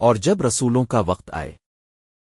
اور جب رسولوں کا وقت آئے۔